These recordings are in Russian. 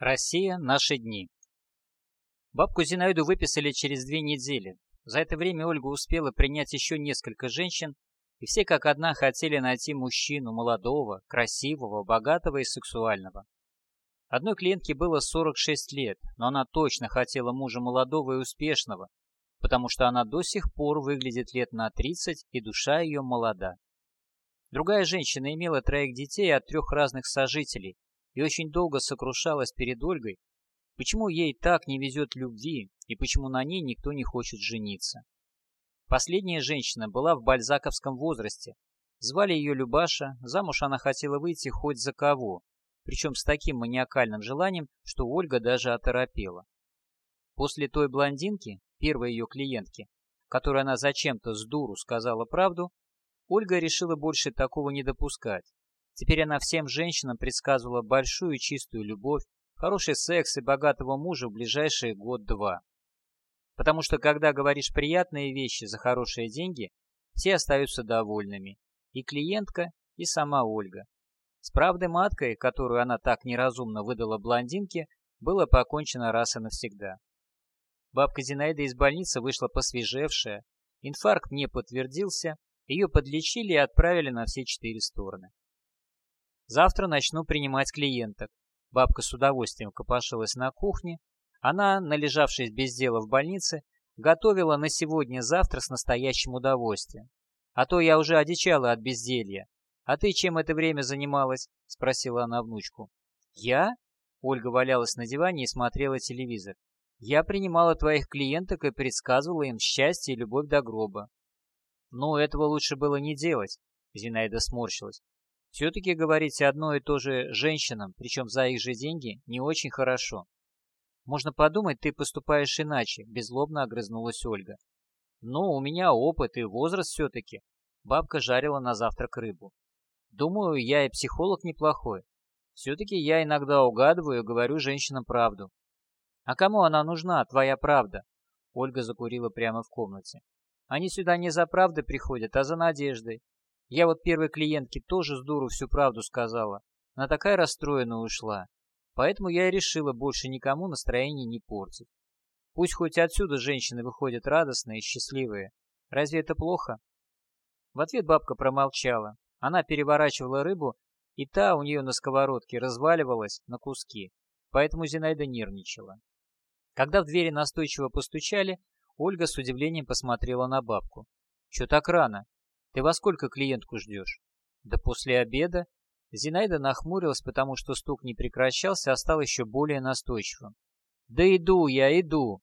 Россия. Наши дни. Бабку Зинаиду выписали через две недели. За это время Ольга успела принять еще несколько женщин, и все как одна хотели найти мужчину молодого, красивого, богатого и сексуального. Одной клиентке было 46 лет, но она точно хотела мужа молодого и успешного, потому что она до сих пор выглядит лет на 30, и душа ее молода. Другая женщина имела троих детей от трех разных сожителей, и очень долго сокрушалась перед Ольгой, почему ей так не везет любви и почему на ней никто не хочет жениться. Последняя женщина была в бальзаковском возрасте. Звали ее Любаша, замуж она хотела выйти хоть за кого, причем с таким маниакальным желанием, что Ольга даже оторопела. После той блондинки, первой ее клиентки, которой она зачем-то с дуру сказала правду, Ольга решила больше такого не допускать Теперь она всем женщинам предсказывала большую чистую любовь, хороший секс и богатого мужа в ближайшие год-два. Потому что когда говоришь приятные вещи за хорошие деньги, все остаются довольными. И клиентка, и сама Ольга. С правдой маткой, которую она так неразумно выдала блондинке, было покончено раз и навсегда. Бабка Зинаида из больницы вышла посвежевшая, инфаркт не подтвердился, ее подлечили и отправили на все четыре стороны. Завтра начну принимать клиенток. Бабка с удовольствием копошилась на кухне. Она, належавшись без дела в больнице, готовила на сегодня-завтра с настоящим удовольствием. А то я уже одичала от безделья. А ты чем это время занималась? Спросила она внучку. Я? Ольга валялась на диване и смотрела телевизор. Я принимала твоих клиенток и предсказывала им счастье и любовь до гроба. Ну, этого лучше было не делать, Зинаида сморщилась. Все-таки говорите одно и то же женщинам, причем за их же деньги, не очень хорошо. Можно подумать, ты поступаешь иначе, беззлобно огрызнулась Ольга. Ну, у меня опыт и возраст все-таки. Бабка жарила на завтрак рыбу. Думаю, я и психолог неплохой. Все-таки я иногда угадываю и говорю женщинам правду. А кому она нужна, твоя правда? Ольга закурила прямо в комнате. Они сюда не за правдой приходят, а за надеждой. Я вот первой клиентке тоже с дуру всю правду сказала. Она такая расстроенная ушла. Поэтому я и решила больше никому настроение не портить. Пусть хоть отсюда женщины выходят радостные и счастливые. Разве это плохо? В ответ бабка промолчала. Она переворачивала рыбу, и та у нее на сковородке разваливалась на куски. Поэтому Зинаида нервничала. Когда в двери настойчиво постучали, Ольга с удивлением посмотрела на бабку. «Чё так рано? Ты во сколько клиентку ждешь? Да после обеда. Зинаида нахмурилась, потому что стук не прекращался, а стал еще более настойчивым. Да иду я, иду.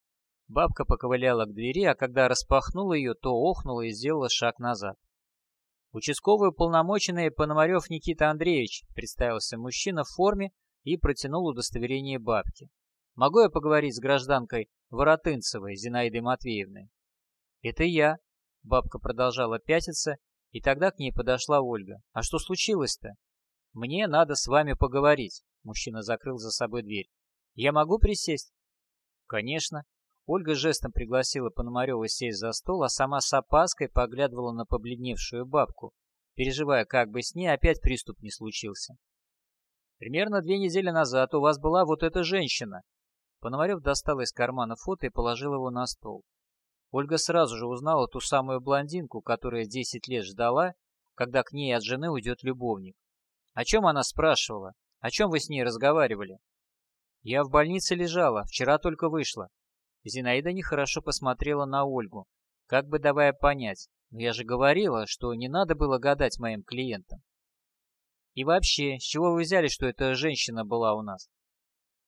Бабка поковыляла к двери, а когда распахнула ее, то охнула и сделала шаг назад. Участковый уполномоченный Пономарев Никита Андреевич, представился мужчина в форме и протянул удостоверение бабки. Могу я поговорить с гражданкой Воротынцевой Зинаидой Матвеевной? Это я, Бабка продолжала пятиться, и тогда к ней подошла Ольга. «А что случилось-то?» «Мне надо с вами поговорить», — мужчина закрыл за собой дверь. «Я могу присесть?» «Конечно». Ольга жестом пригласила Пономарева сесть за стол, а сама с опаской поглядывала на побледневшую бабку, переживая, как бы с ней опять приступ не случился. «Примерно две недели назад у вас была вот эта женщина». Пономарев достал из кармана фото и положил его на стол. Ольга сразу же узнала ту самую блондинку, которая 10 лет ждала, когда к ней от жены уйдет любовник. О чем она спрашивала? О чем вы с ней разговаривали? Я в больнице лежала, вчера только вышла. Зинаида нехорошо посмотрела на Ольгу, как бы давая понять, но я же говорила, что не надо было гадать моим клиентам. И вообще, с чего вы взяли, что эта женщина была у нас?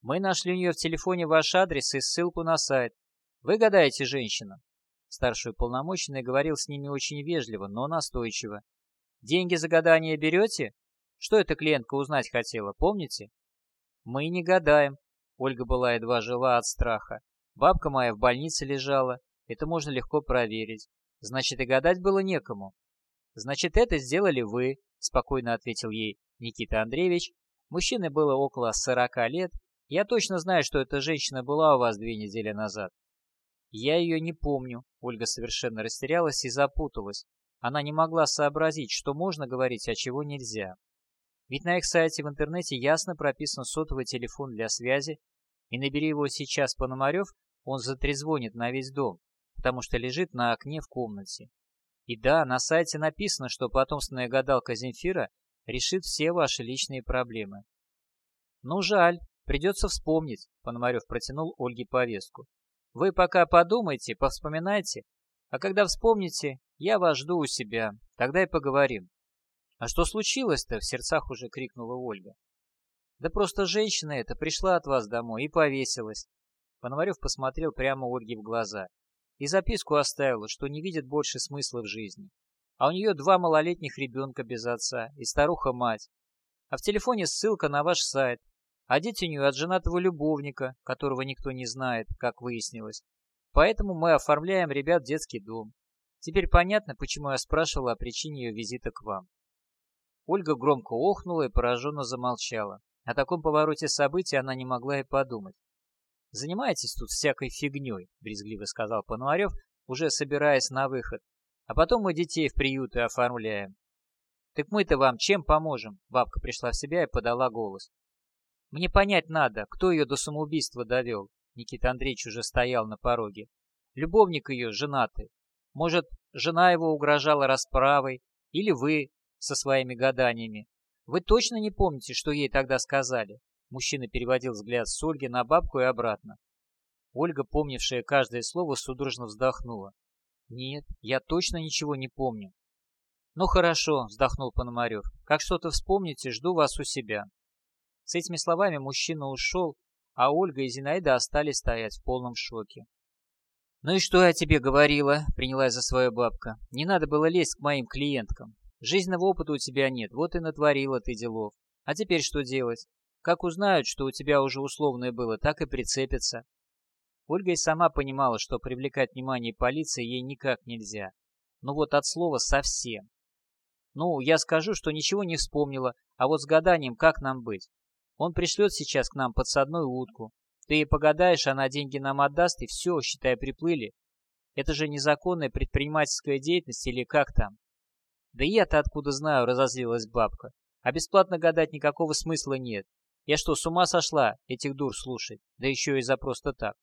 Мы нашли у нее в телефоне ваш адрес и ссылку на сайт. Вы гадаете, женщина? Старший уполномоченный говорил с ними очень вежливо, но настойчиво. «Деньги за гадание берете? Что эта клиентка узнать хотела, помните?» «Мы не гадаем». Ольга была едва жила от страха. «Бабка моя в больнице лежала. Это можно легко проверить. Значит, и гадать было некому». «Значит, это сделали вы», — спокойно ответил ей Никита Андреевич. Мужчине было около сорока лет. Я точно знаю, что эта женщина была у вас две недели назад. Я ее не помню. Ольга совершенно растерялась и запуталась. Она не могла сообразить, что можно говорить, а чего нельзя. Ведь на их сайте в интернете ясно прописан сотовый телефон для связи, и набери его сейчас Пономарев, он затрезвонит на весь дом, потому что лежит на окне в комнате. И да, на сайте написано, что потомственная гадалка Земфира решит все ваши личные проблемы. Ну, жаль, придется вспомнить, Пономарев протянул Ольге повестку. Вы пока подумайте, повспоминайте, а когда вспомните, я вас жду у себя, тогда и поговорим. А что случилось-то? В сердцах уже крикнула Ольга. Да просто женщина эта пришла от вас домой и повесилась. Пономарев посмотрел прямо Ольге в глаза и записку оставила, что не видит больше смысла в жизни. А у нее два малолетних ребенка без отца и старуха-мать. А в телефоне ссылка на ваш сайт. Дети у нее от женатого любовника, которого никто не знает, как выяснилось. Поэтому мы оформляем ребят в детский дом. Теперь понятно, почему я спрашивала о причине ее визита к вам. Ольга громко охнула и пораженно замолчала. О таком повороте событий она не могла и подумать. «Занимаетесь тут всякой фигней», — брезгливо сказал Пануарев, уже собираясь на выход. «А потом мы детей в приюты оформляем». «Так мы-то вам чем поможем?» Бабка пришла в себя и подала голос. «Мне понять надо, кто ее до самоубийства довел». Никита Андреевич уже стоял на пороге. «Любовник ее женатый. Может, жена его угрожала расправой? Или вы со своими гаданиями? Вы точно не помните, что ей тогда сказали?» Мужчина переводил взгляд с Ольги на бабку и обратно. Ольга, помнившая каждое слово, судорожно вздохнула. «Нет, я точно ничего не помню». «Ну хорошо», — вздохнул Пономарев. «Как что-то вспомните, жду вас у себя». С этими словами мужчина ушел, а Ольга и Зинаида остались стоять в полном шоке. «Ну и что я тебе говорила?» — принялась за свою бабка. «Не надо было лезть к моим клиенткам. Жизненного опыта у тебя нет, вот и натворила ты делов. А теперь что делать? Как узнают, что у тебя уже условное было, так и прицепятся. Ольга и сама понимала, что привлекать внимание полиции ей никак нельзя. Ну вот от слова совсем. Ну, я скажу, что ничего не вспомнила, а вот с гаданием как нам быть? Он пришлет сейчас к нам подсадную утку. Ты ей погадаешь, она деньги нам отдаст, и все, считай, приплыли. Это же незаконная предпринимательская деятельность или как там? Да я-то откуда знаю, разозлилась бабка. А бесплатно гадать никакого смысла нет. Я что, с ума сошла этих дур слушать? Да еще и за просто так.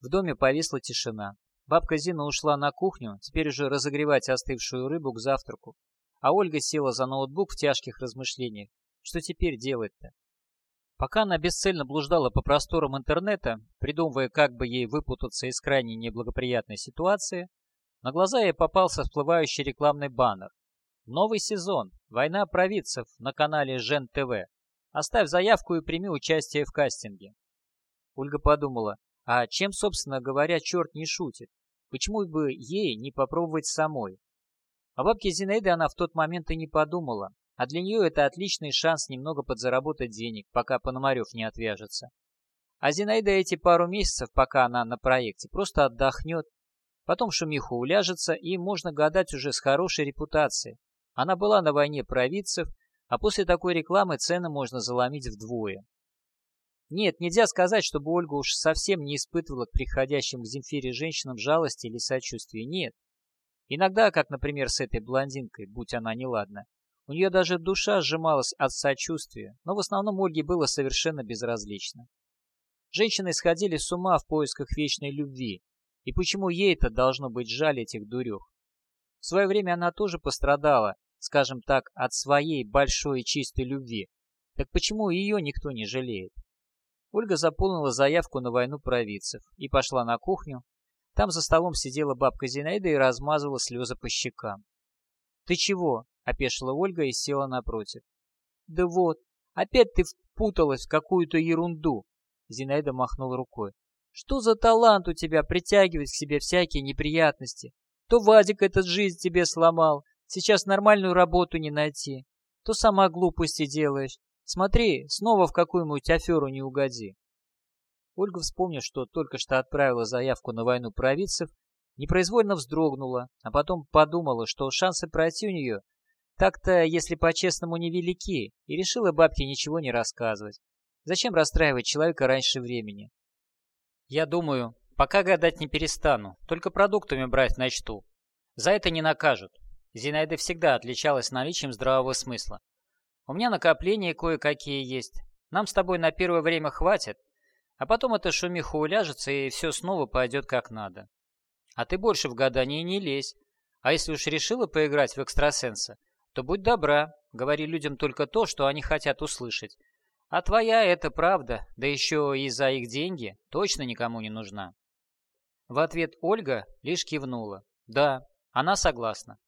В доме повисла тишина. Бабка Зина ушла на кухню, теперь уже разогревать остывшую рыбу к завтраку. А Ольга села за ноутбук в тяжких размышлениях. Что теперь делать-то? Пока она бесцельно блуждала по просторам интернета, придумывая, как бы ей выпутаться из крайне неблагоприятной ситуации, на глаза ей попался всплывающий рекламный баннер. Новый сезон. Война провидцев на канале Жен ТВ. Оставь заявку и прими участие в кастинге. Ольга подумала, а чем, собственно говоря, черт не шутит? Почему бы ей не попробовать самой? О бабке Зинаиды она в тот момент и не подумала, а для нее это отличный шанс немного подзаработать денег, пока Пономарев не отвяжется. А Зинаида эти пару месяцев, пока она на проекте, просто отдохнет, потом шумиху уляжется, и можно гадать уже с хорошей репутацией. Она была на войне провидцев, а после такой рекламы цены можно заломить вдвое. Нет, нельзя сказать, чтобы Ольга уж совсем не испытывала к приходящим к Земфире женщинам жалости или сочувствия. Нет. Иногда, как, например, с этой блондинкой, будь она неладна, у нее даже душа сжималась от сочувствия, но в основном Ольге было совершенно безразлично. Женщины сходили с ума в поисках вечной любви, и почему ей-то должно быть жаль этих дурех? В свое время она тоже пострадала скажем так, от своей большой и чистой любви. Так почему ее никто не жалеет? Ольга заполнила заявку на войну провидцев и пошла на кухню. Там за столом сидела бабка Зинаида и размазывала слезы по щекам. «Ты чего?» — опешила Ольга и села напротив. «Да вот, опять ты впуталась в какую-то ерунду!» Зинаида махнула рукой. «Что за талант у тебя притягивать к себе всякие неприятности? То Вадик этот жизнь тебе сломал, Сейчас нормальную работу не найти. То сама глупости делаешь. Смотри, снова в какую-нибудь аферу не угоди. Ольга, вспомнив, что только что отправила заявку на войну провидцев, непроизвольно вздрогнула, а потом подумала, что шансы пройти у нее так-то, если по-честному, невелики, и решила бабке ничего не рассказывать. Зачем расстраивать человека раньше времени? Я думаю, пока гадать не перестану, только продуктами брать начту. За это не накажут. Зинаида всегда отличалась наличием здравого смысла. У меня накопления кое-какие есть. Нам с тобой на первое время хватит, а потом эта шумиха уляжется, и все снова пойдет как надо. А ты больше в гадание не лезь. А если уж решила поиграть в экстрасенса, то будь добра, говори людям только то, что они хотят услышать. А твоя это правда, да еще и за их деньги, точно никому не нужна. В ответ Ольга лишь кивнула. Да, она согласна.